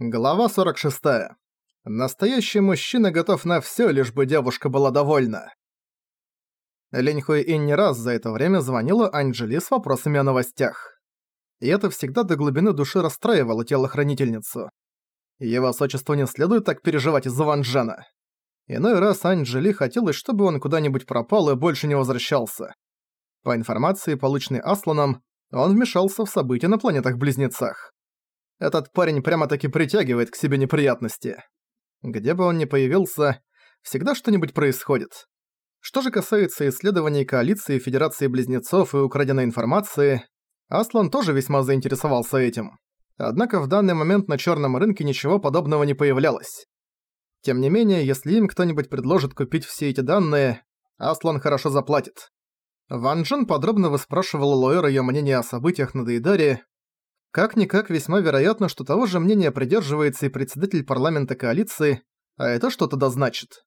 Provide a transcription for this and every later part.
Глава 46. Настоящий мужчина готов на всё, лишь бы девушка была довольна. Линь Хуи не раз за это время звонила Анджели с вопросами о новостях. И это всегда до глубины души расстраивало телохранительницу. Его высочеству не следует так переживать из-за Ван Джена. Иной раз Анджели хотелось, чтобы он куда-нибудь пропал и больше не возвращался. По информации, полученной Асланом, он вмешался в события на планетах-близнецах. Этот парень прямо-таки притягивает к себе неприятности. Где бы он ни появился, всегда что-нибудь происходит. Что же касается исследований коалиции Федерации Близнецов и украденной информации, Аслан тоже весьма заинтересовался этим. Однако в данный момент на черном рынке ничего подобного не появлялось. Тем не менее, если им кто-нибудь предложит купить все эти данные, Аслан хорошо заплатит. Ван Джен подробно выспрашивал Лоэра её мнение о событиях на Дейдаре, как-никак весьма вероятно, что того же мнения придерживается и председатель парламента коалиции, а это что-то да значит.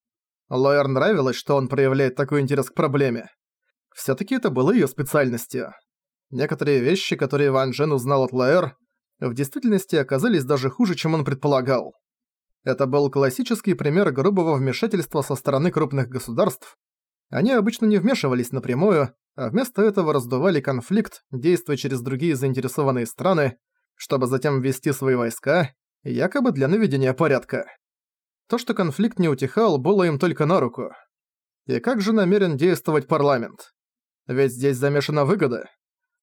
Лоэр нравилось, что он проявляет такой интерес к проблеме. Всё-таки это было её специальностью. Некоторые вещи, которые Ван Джен узнал от Лоэр, в действительности оказались даже хуже, чем он предполагал. Это был классический пример грубого вмешательства со стороны крупных государств. Они обычно не вмешивались напрямую, а вместо этого раздували конфликт, действуя через другие заинтересованные страны, чтобы затем ввести свои войска, якобы для наведения порядка. То, что конфликт не утихал, было им только на руку. И как же намерен действовать парламент? Ведь здесь замешана выгода.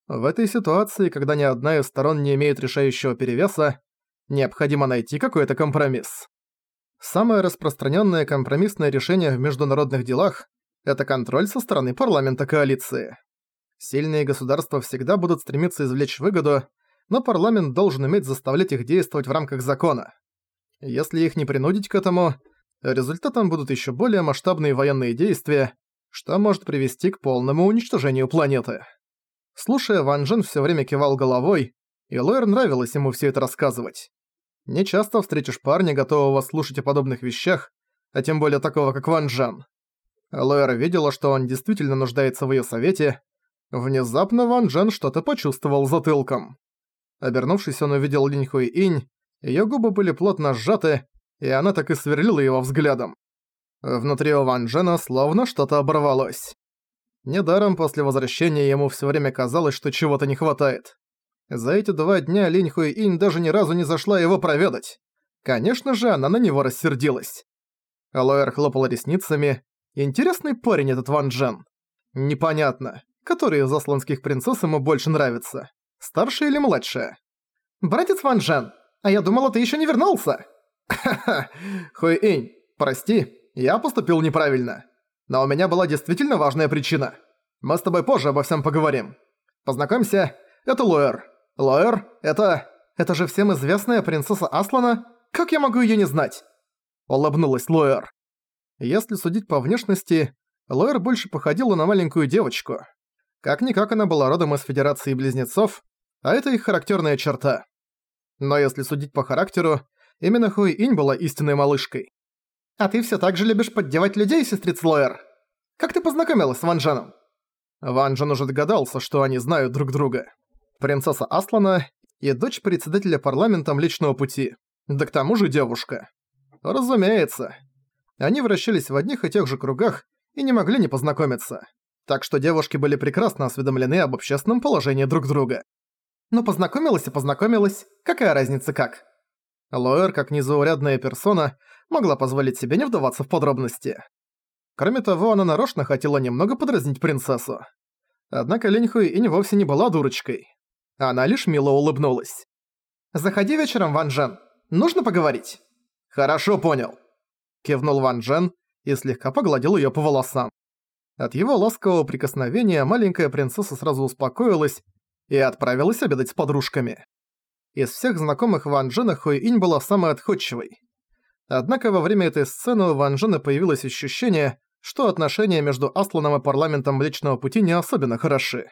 В этой ситуации, когда ни одна из сторон не имеет решающего перевеса, необходимо найти какой-то компромисс. Самое распространенное компромиссное решение в международных делах это контроль со стороны парламента коалиции. Сильные государства всегда будут стремиться извлечь выгоду, но парламент должен уметь заставлять их действовать в рамках закона. Если их не принудить к этому, результатом будут еще более масштабные военные действия, что может привести к полному уничтожению планеты. Слушая, Ван Джен всё время кивал головой, и Лоэр нравилось ему все это рассказывать. Не часто встретишь парня, готового слушать о подобных вещах, а тем более такого, как Ван Джен. Лоэра видела, что он действительно нуждается в её совете. Внезапно Ван Джен что-то почувствовал затылком. Обернувшись, он увидел Линь Хуи Инь, её губы были плотно сжаты, и она так и сверлила его взглядом. Внутри у Ван Джена словно что-то оборвалось. Недаром после возвращения ему всё время казалось, что чего-то не хватает. За эти два дня Линь Хуи Инь даже ни разу не зашла его проведать. Конечно же, она на него рассердилась. Лоэр хлопал ресницами, Интересный парень этот Ван Джен. Непонятно, который из асланских принцесс ему больше нравится. Старшая или младшая? Братец Ван Джен, а я думала, ты еще не вернулся. Ха-ха, Хуэй-инь, прости, я поступил неправильно. Но у меня была действительно важная причина. Мы с тобой позже обо всем поговорим. Познакомься, это Лоэр. Лоэр, это... Это же всем известная принцесса Аслана? Как я могу её не знать? Улыбнулась Лоэр. Если судить по внешности, Лоэр больше походила на маленькую девочку. Как-никак она была родом из Федерации Близнецов, а это их характерная черта. Но если судить по характеру, именно Хуи Инь была истинной малышкой. «А ты все так же любишь поддевать людей, сестриц Лоэр? Как ты познакомилась с Ван Дженом?» Ван Джен уже догадался, что они знают друг друга. Принцесса Аслана и дочь председателя парламента Млечного Пути. Да к тому же девушка. Разумеется. Они вращались в одних и тех же кругах и не могли не познакомиться. Так что девушки были прекрасно осведомлены об общественном положении друг друга. Ну познакомилась и познакомилась, какая разница как? Лоэр, как незаурядная персона, могла позволить себе не вдаваться в подробности. Кроме того, она нарочно хотела немного подразнить принцессу. Однако Леньхуй и не вовсе не была дурочкой. Она лишь мило улыбнулась. «Заходи вечером, Ван Джен. Нужно поговорить?» «Хорошо, понял», кивнул Ван Джен и слегка погладил её по волосам. От его ласкового прикосновения маленькая принцесса сразу успокоилась и отправилась обедать с подружками. Из всех знакомых Ван Джена Хуэй-Инь была самой отходчивой. Однако во время этой сцены у Ван Джена появилось ощущение, что отношения между Асланом и парламентом Млечного Пути не особенно хороши.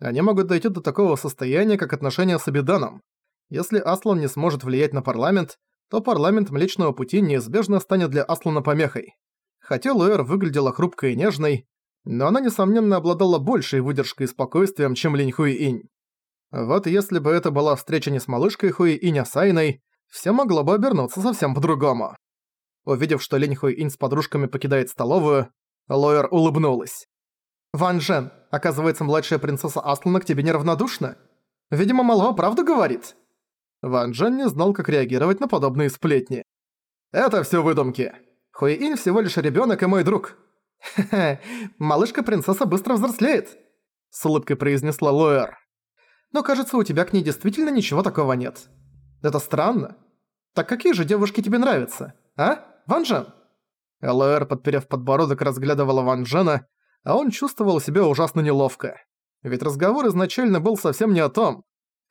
Они могут дойти до такого состояния, как отношения с Абиданом. Если Аслан не сможет влиять на парламент, то парламент Млечного Пути неизбежно станет для Аслана помехой. Хотя Луэр выглядела хрупкой и нежной, но она, несомненно, обладала большей выдержкой и спокойствием, чем Линь Хуи Инь. Вот если бы это была встреча не с малышкой Хуи Инь, а с Айной, все могло бы обернуться совсем по-другому. Увидев, что Линь Хуй Инь с подружками покидает столовую, Лоер улыбнулась. «Ван Жен, оказывается, младшая принцесса Аслана к тебе неравнодушна? Видимо, молва правду говорит». Ван Жен не знал, как реагировать на подобные сплетни. «Это все выдумки. Хуи Инь всего лишь ребенок и мой друг». «Хе-хе, малышка-принцесса быстро взрослеет», — с улыбкой произнесла Лоэр. «Но кажется, у тебя к ней действительно ничего такого нет. Это странно. Так какие же девушки тебе нравятся, а, Ван Жен?» Лоэр, подперев подбородок, разглядывала Ван Джена, а он чувствовал себя ужасно неловко. Ведь разговор изначально был совсем не о том.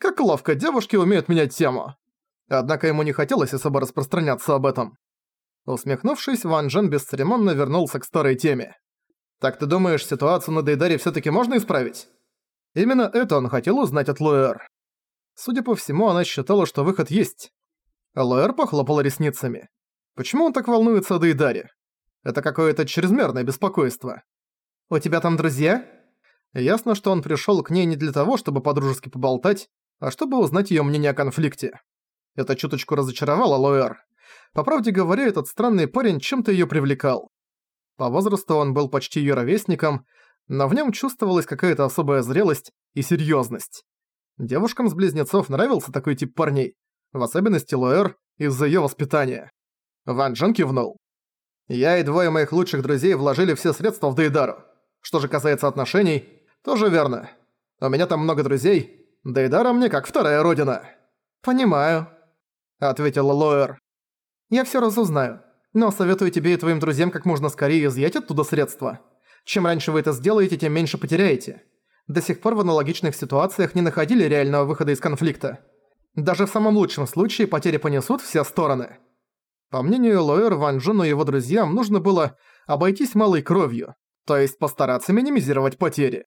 Как ловко девушки умеют менять тему. Однако ему не хотелось особо распространяться об этом. Усмехнувшись, Ван Джен бесцеремонно вернулся к старой теме. «Так ты думаешь, ситуацию на Дейдаре всё-таки можно исправить?» Именно это он хотел узнать от Луэр. Судя по всему, она считала, что выход есть. Луэр похлопала ресницами. Почему он так волнуется о Дейдаре? Это какое-то чрезмерное беспокойство. «У тебя там друзья?» Ясно, что он пришёл к ней не для того, чтобы подружески поболтать, а чтобы узнать её мнение о конфликте. Это чуточку разочаровало Лоэр. По правде говоря, этот странный парень чем-то её привлекал. По возрасту он был почти её ровесником, но в нём чувствовалась какая-то особая зрелость и серьёзность. Девушкам с близнецов нравился такой тип парней, в особенности Лоэр из-за её воспитания. Ван Джен кивнул. «Я и двое моих лучших друзей вложили все средства в Дейдару. Что же касается отношений, тоже верно. У меня там много друзей. Дейдара мне как вторая родина». «Понимаю», — ответила Лоэр. «Я всё разузнаю, но советую тебе и твоим друзьям как можно скорее изъять оттуда средства. Чем раньше вы это сделаете, тем меньше потеряете. До сих пор в аналогичных ситуациях не находили реального выхода из конфликта. Даже в самом лучшем случае потери понесут все стороны». По мнению Лоэр, Ван Джену и его друзьям нужно было обойтись малой кровью, то есть постараться минимизировать потери.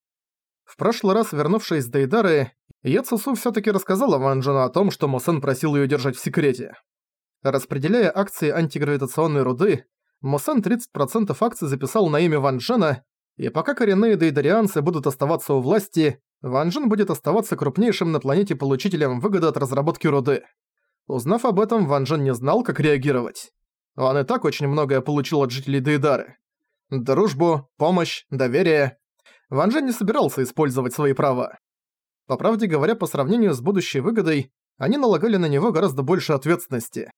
В прошлый раз, вернувшись с Дейдары, Яцусу всё-таки рассказала Ван Джену о том, что Мусен просил её держать в секрете. Распределяя акции антигравитационной руды, Мусен 30% акций записал на имя Ван Джена, и пока коренные дейдарианцы будут оставаться у власти, Ван Джен будет оставаться крупнейшим на планете получителем выгоды от разработки руды. Узнав об этом, Ван Джен не знал, как реагировать. Он и так очень многое получил от жителей Дейдары. Дружбу, помощь, доверие. Ван Джен не собирался использовать свои права. По правде говоря, по сравнению с будущей выгодой, они налагали на него гораздо больше ответственности.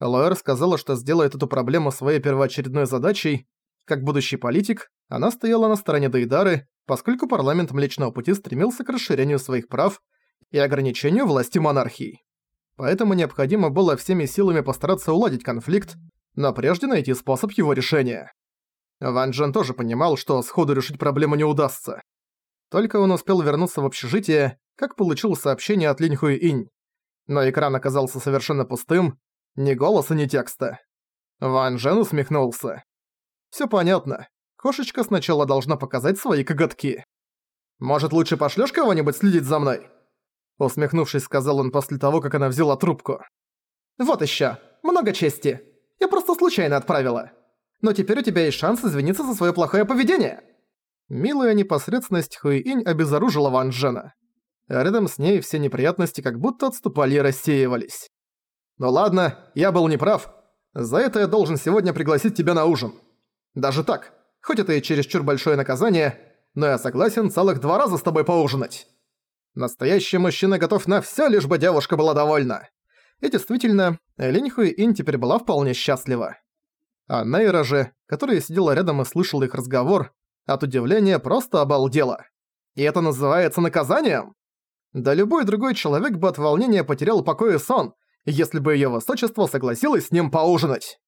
Лоэр сказала, что сделает эту проблему своей первоочередной задачей. Как будущий политик, она стояла на стороне Дейдары, поскольку парламент Млечного Пути стремился к расширению своих прав и ограничению власти монархии поэтому необходимо было всеми силами постараться уладить конфликт, но прежде найти способ его решения. Ван Джен тоже понимал, что сходу решить проблему не удастся. Только он успел вернуться в общежитие, как получил сообщение от Линь Хуи Инь. Но экран оказался совершенно пустым, ни голоса, ни текста. Ван Джен усмехнулся. Всё понятно. Кошечка сначала должна показать свои коготки. «Может, лучше пошлёшь кого-нибудь следить за мной?» Усмехнувшись, сказал он после того, как она взяла трубку. «Вот ещё. Много чести. Я просто случайно отправила. Но теперь у тебя есть шанс извиниться за своё плохое поведение». Милая непосредственность Хуиинь обезоружила Ван Джена. А рядом с ней все неприятности как будто отступали и рассеивались. «Ну ладно, я был неправ. За это я должен сегодня пригласить тебя на ужин. Даже так, хоть это и чересчур большое наказание, но я согласен целых два раза с тобой поужинать». Настоящий мужчина готов на всё, лишь бы девушка была довольна. И действительно, Линьху и Ин теперь была вполне счастлива. А Нейра же, которая сидела рядом и слышала их разговор, от удивления просто обалдела. И это называется наказанием? Да любой другой человек бы от волнения потерял покой и сон, если бы её высочество согласилось с ним поужинать.